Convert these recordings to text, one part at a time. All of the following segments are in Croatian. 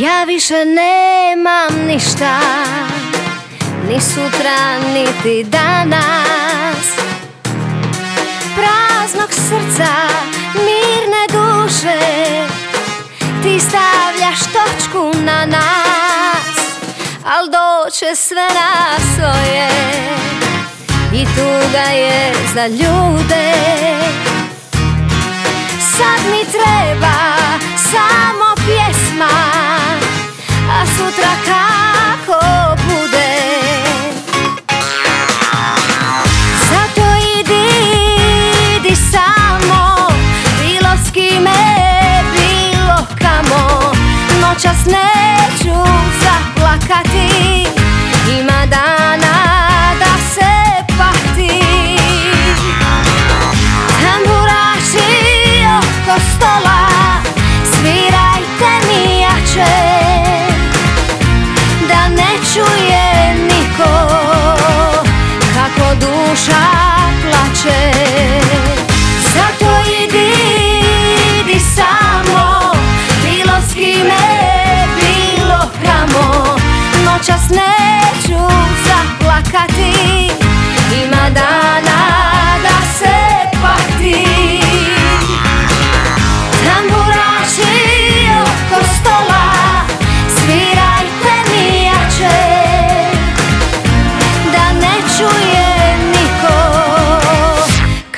Ja više nemam ništa Ni sutra, niti danas. Praznog srca, mirne duše Ti stavljaš točku na nas. Al doće sve na svoje I tuga je za ljude. just name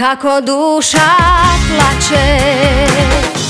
kako duša plače.